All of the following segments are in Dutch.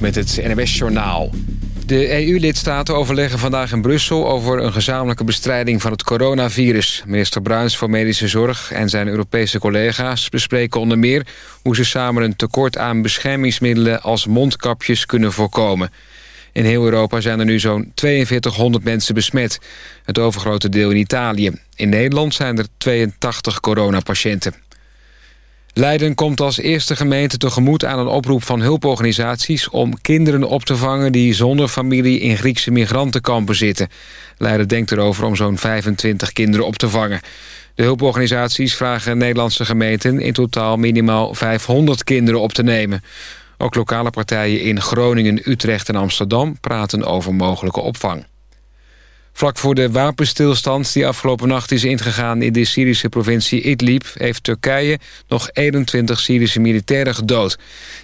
Met het NWS-journaal. De EU-lidstaten overleggen vandaag in Brussel over een gezamenlijke bestrijding van het coronavirus. Minister Bruins voor Medische Zorg en zijn Europese collega's bespreken onder meer... hoe ze samen een tekort aan beschermingsmiddelen als mondkapjes kunnen voorkomen. In heel Europa zijn er nu zo'n 4200 mensen besmet. Het overgrote deel in Italië. In Nederland zijn er 82 coronapatiënten. Leiden komt als eerste gemeente tegemoet aan een oproep van hulporganisaties... om kinderen op te vangen die zonder familie in Griekse migrantenkampen zitten. Leiden denkt erover om zo'n 25 kinderen op te vangen. De hulporganisaties vragen Nederlandse gemeenten in totaal minimaal 500 kinderen op te nemen. Ook lokale partijen in Groningen, Utrecht en Amsterdam praten over mogelijke opvang. Vlak voor de wapenstilstand die afgelopen nacht is ingegaan... in de Syrische provincie Idlib heeft Turkije nog 21 Syrische militairen gedood.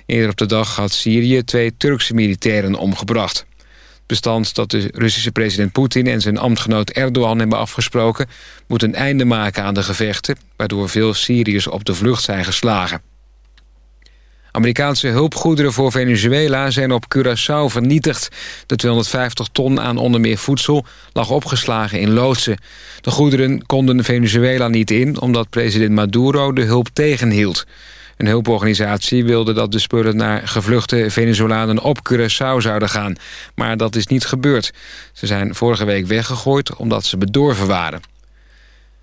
Eerder op de dag had Syrië twee Turkse militairen omgebracht. Het bestand dat de Russische president Poetin en zijn ambtgenoot Erdogan hebben afgesproken... moet een einde maken aan de gevechten... waardoor veel Syriërs op de vlucht zijn geslagen. Amerikaanse hulpgoederen voor Venezuela zijn op Curaçao vernietigd. De 250 ton aan onder meer voedsel lag opgeslagen in loodsen. De goederen konden Venezuela niet in... omdat president Maduro de hulp tegenhield. Een hulporganisatie wilde dat de spullen naar gevluchte Venezolanen op Curaçao zouden gaan. Maar dat is niet gebeurd. Ze zijn vorige week weggegooid omdat ze bedorven waren.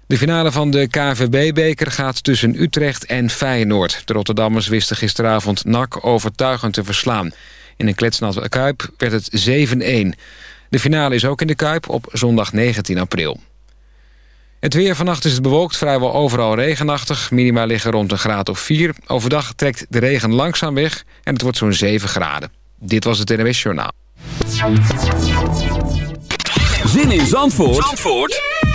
De finale van de KVB-beker gaat tussen Utrecht en Feyenoord. De Rotterdammers wisten gisteravond NAC overtuigend te verslaan. In een kletsnatte Kuip werd het 7-1. De finale is ook in de Kuip op zondag 19 april. Het weer vannacht is het bewolkt, vrijwel overal regenachtig. Minima liggen rond een graad of 4. Overdag trekt de regen langzaam weg en het wordt zo'n 7 graden. Dit was het NWS Journaal. Zin in Zandvoort, Zandvoort?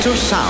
into sound.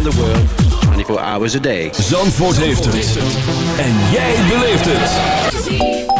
Around the world 24 hours a day. Zandvoort heeft het. En jij beleeft het.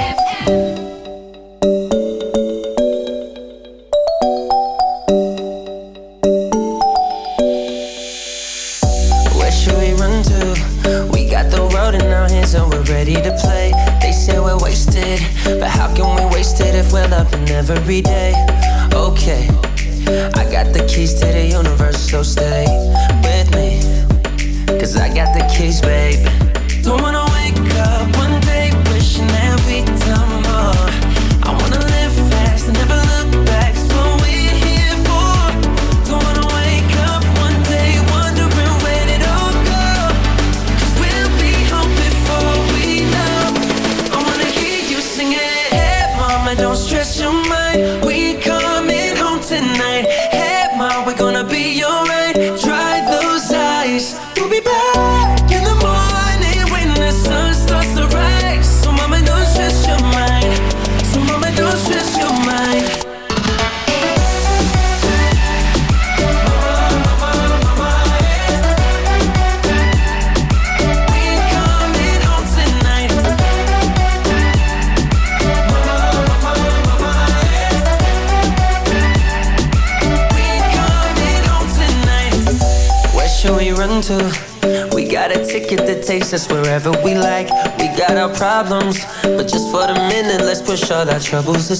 Troubles aside.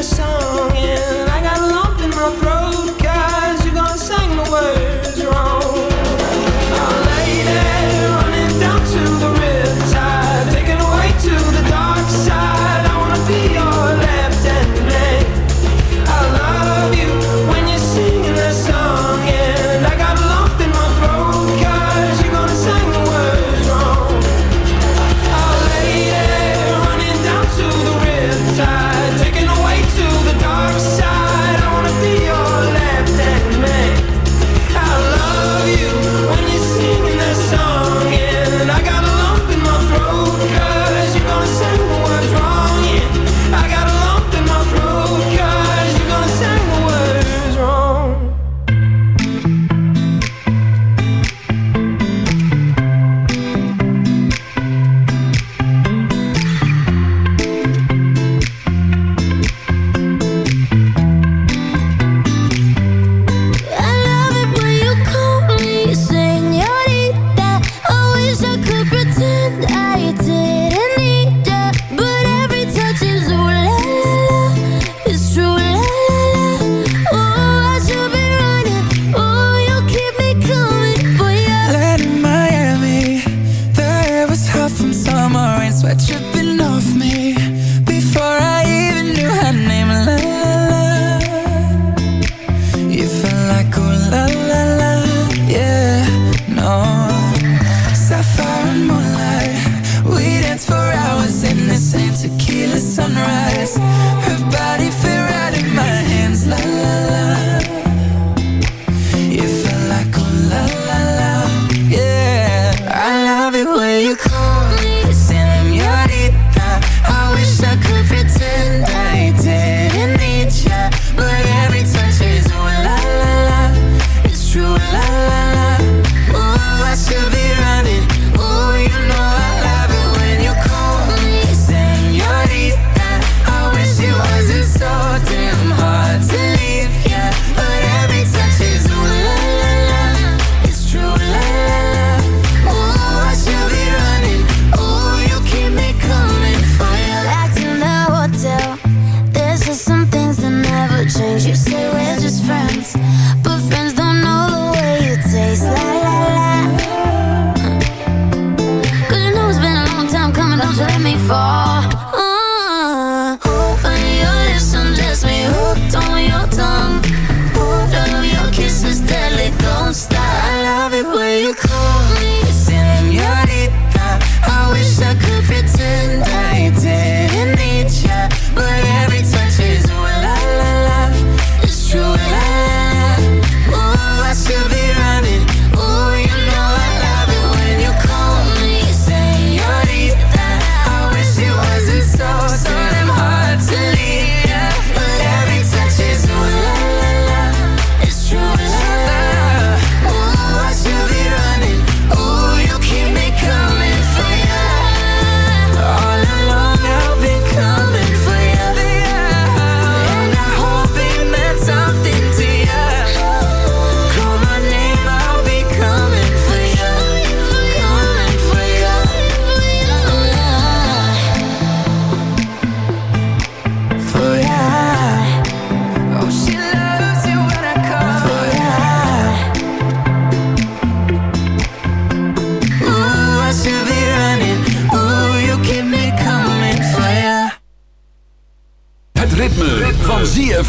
the sun.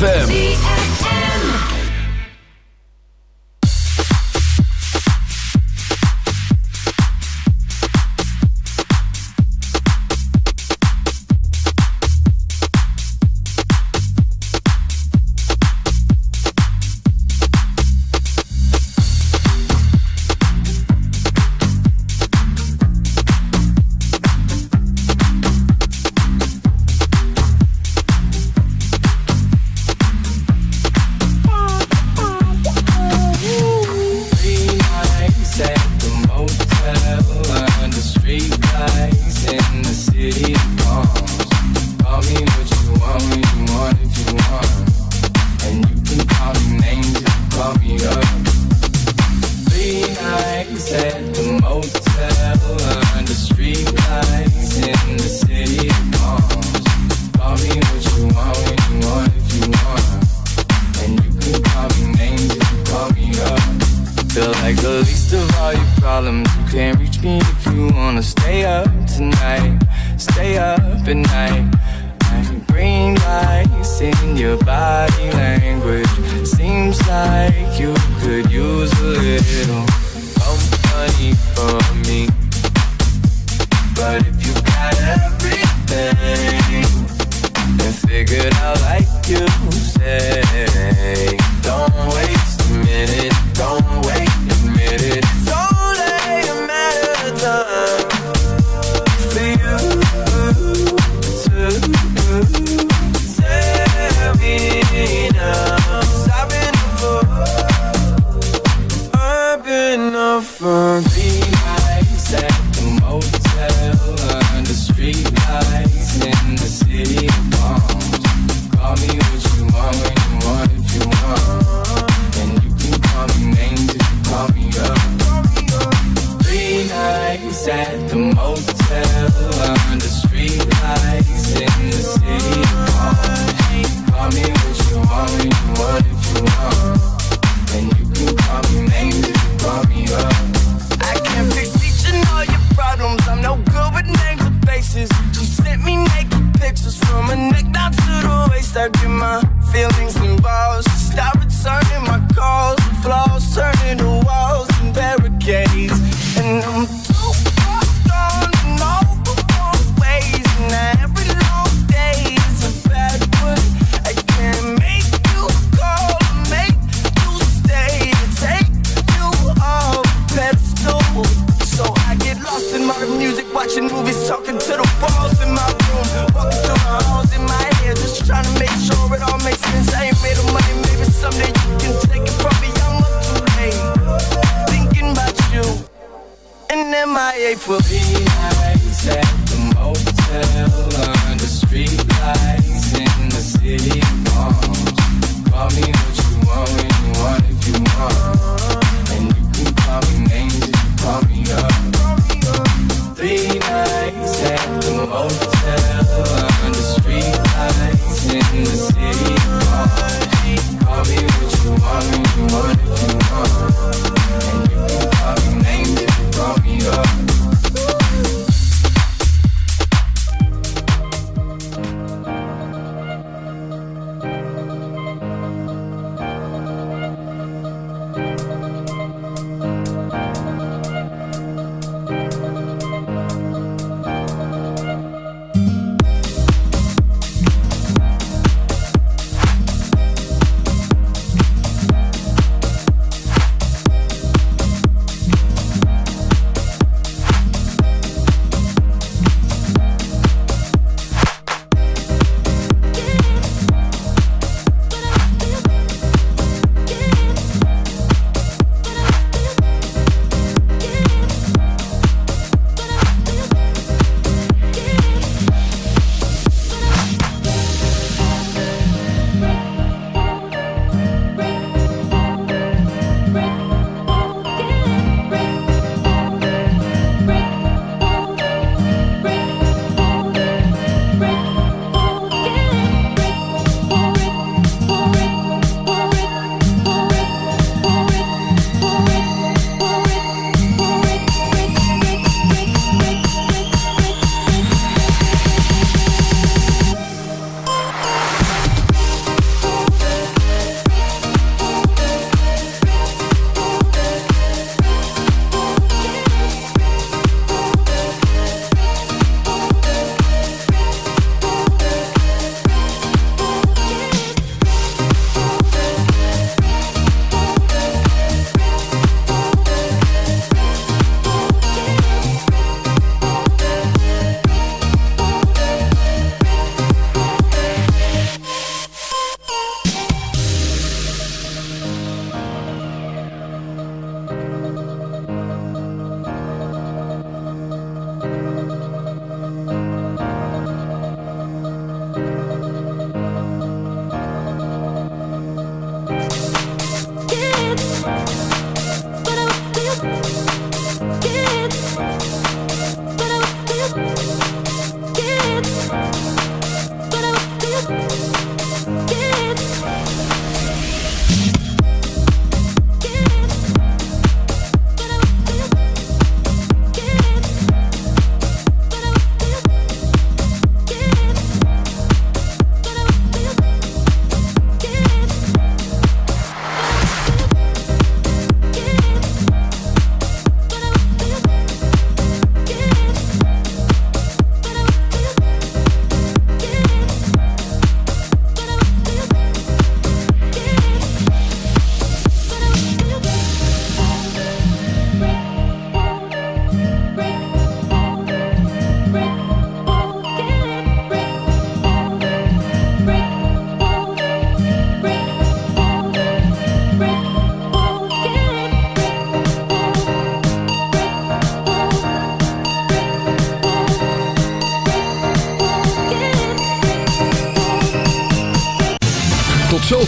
ZFM. city boy, Call me what you want, you want if you want.